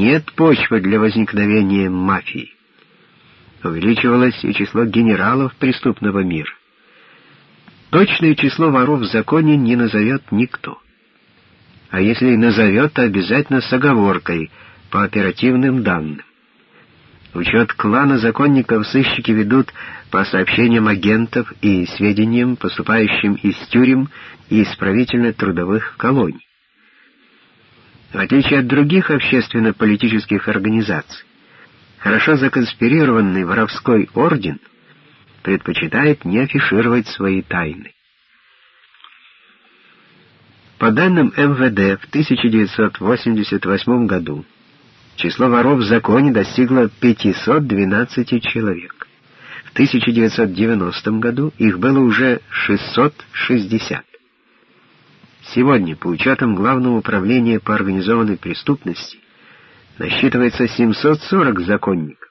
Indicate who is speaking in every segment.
Speaker 1: нет почвы для возникновения мафии. Увеличивалось и число генералов преступного мира. Точное число воров в законе не назовет никто. А если и назовет, то обязательно с оговоркой, по оперативным данным. Учет клана законников сыщики ведут по сообщениям агентов и сведениям, поступающим из тюрем и исправительно-трудовых колоний. В отличие от других общественно-политических организаций, хорошо законспирированный воровской орден предпочитает не афишировать свои тайны. По данным МВД, в 1988 году число воров в законе достигло 512 человек. В 1990 году их было уже 660. Сегодня, по учетам Главного управления по организованной преступности, насчитывается 740 законников.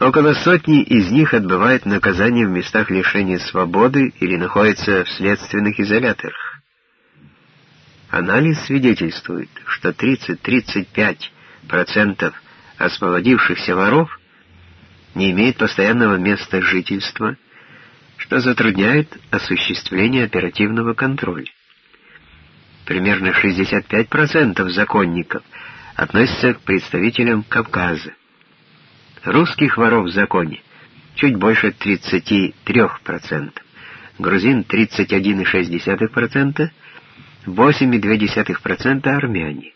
Speaker 1: Около сотни из них отбывают наказание в местах лишения свободы или находятся в следственных изоляторах. Анализ свидетельствует, что 30-35% освободившихся воров не имеют постоянного места жительства, что затрудняет осуществление оперативного контроля. Примерно 65% законников относятся к представителям Кавказа. Русских воров в законе чуть больше 33%, грузин 31,6%, 8,2% армяне.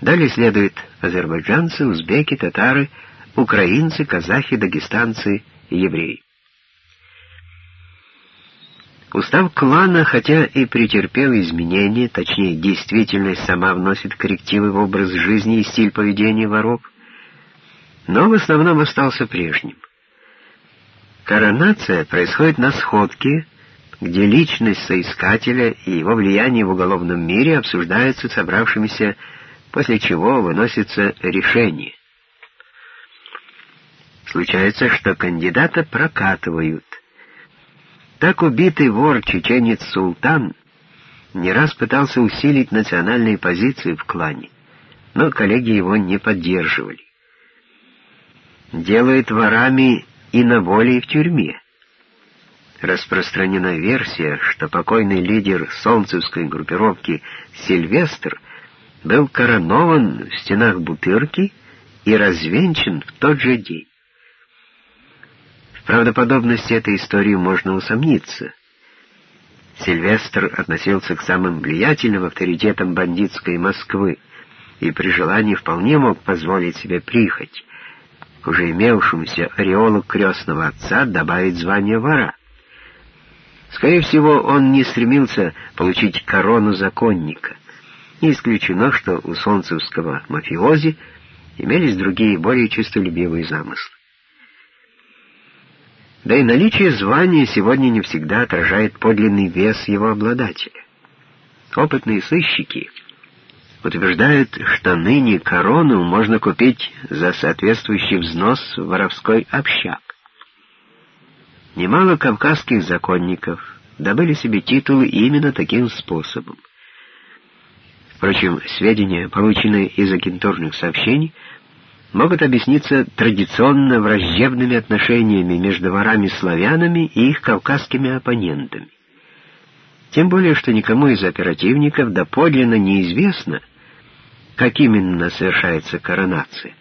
Speaker 1: Далее следуют азербайджанцы, узбеки, татары, украинцы, казахи, дагестанцы и евреи. Устав клана, хотя и претерпел изменения, точнее, действительность сама вносит коррективы в образ жизни и стиль поведения воров, но в основном остался прежним. Коронация происходит на сходке, где личность соискателя и его влияние в уголовном мире обсуждаются собравшимися, после чего выносится решение. Случается, что кандидата прокатывают. Так убитый вор-чеченец Султан не раз пытался усилить национальные позиции в клане, но коллеги его не поддерживали. Делает ворами и на воле, и в тюрьме. Распространена версия, что покойный лидер солнцевской группировки Сильвестр был коронован в стенах Бутырки и развенчан в тот же день. Правдоподобности этой истории можно усомниться. Сильвестр относился к самым влиятельным авторитетам бандитской Москвы и при желании вполне мог позволить себе прихоть, уже имевшемуся ореолу крестного отца добавить звание вора. Скорее всего, он не стремился получить корону законника. Не исключено, что у солнцевского мафиози имелись другие, более чистолюбивые замыслы. Да и наличие звания сегодня не всегда отражает подлинный вес его обладателя. Опытные сыщики утверждают, что ныне корону можно купить за соответствующий взнос в воровской общак. Немало кавказских законников добыли себе титулы именно таким способом. Впрочем, сведения, полученные из агентурных сообщений, могут объясниться традиционно враждебными отношениями между ворами-славянами и их кавказскими оппонентами. Тем более, что никому из оперативников доподлинно неизвестно, как именно совершается коронация.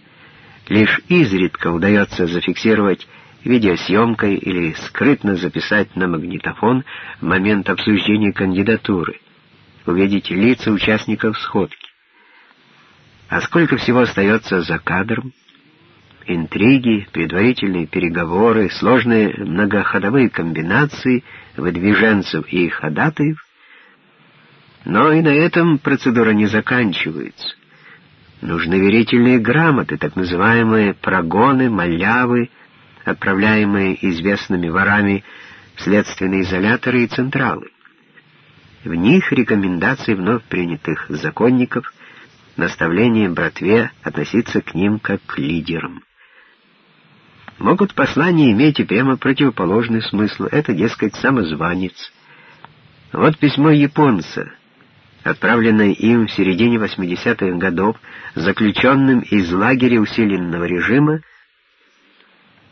Speaker 1: Лишь изредка удается зафиксировать видеосъемкой или скрытно записать на магнитофон момент обсуждения кандидатуры, увидеть лица участников сходки. А сколько всего остается за кадром? Интриги, предварительные переговоры, сложные многоходовые комбинации выдвиженцев и ходатаев. Но и на этом процедура не заканчивается. Нужны верительные грамоты, так называемые прогоны, малявы, отправляемые известными ворами в следственные изоляторы и централы. В них рекомендации вновь принятых законников, наставление братве относиться к ним как к лидерам. Могут послания иметь и прямо противоположный смысл. Это, дескать, самозванец. Вот письмо японца — отправленное им в середине 80-х годов заключенным из лагеря усиленного режима